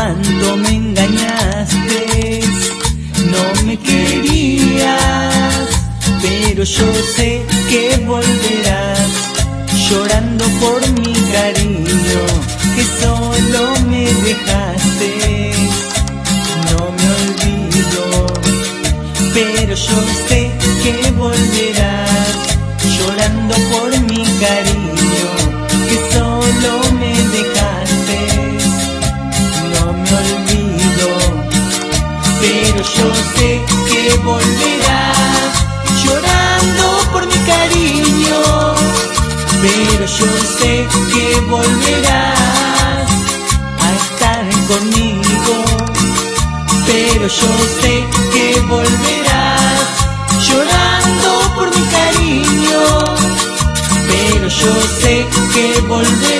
cuando me engañaste, no me querías, pero yo sé que volverás llorando por mi cariño que solo me dejaste. No me olvido, pero yo sé volverás llorando por mi cariño. Pero yo sé que volverás a estar conmigo. Pero yo sé que volverás llorando por mi cariño. Pero yo sé que volverás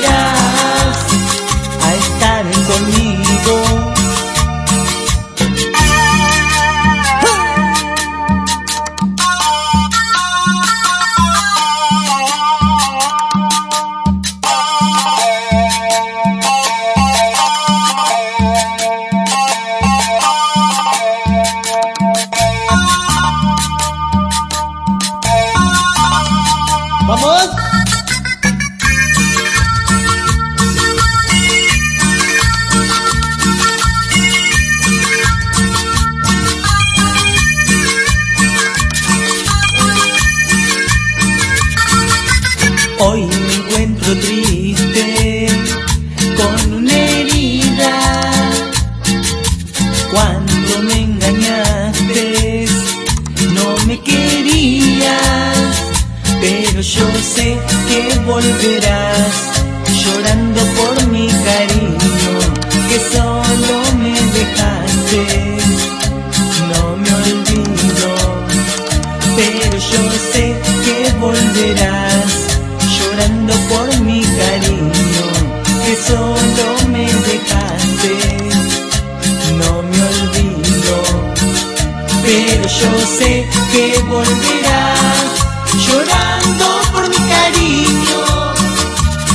sé que volverás llorando por mi cariño que solo me dejaste. No me olvido, pero yo sé que volverás llorando por mi cariño que solo me dejaste. No me olvido, pero yo sé que volverás llorando por mi cariño.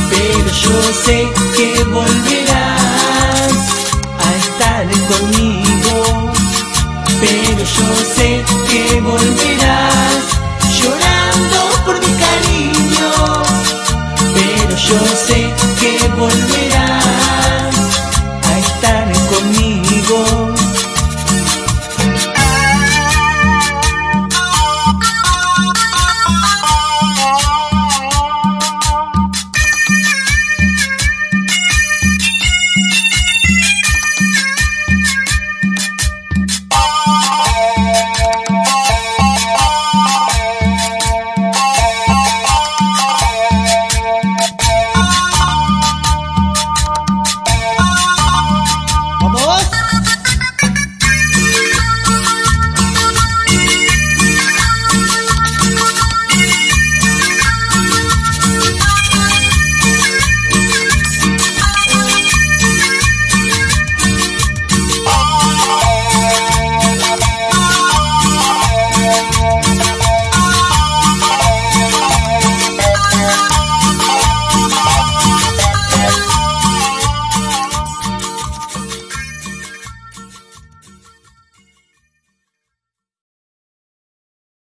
Pero yo sé que volverás a estar conmigo. Pero yo sé que volverás llorando por mi cariño. Pero yo sé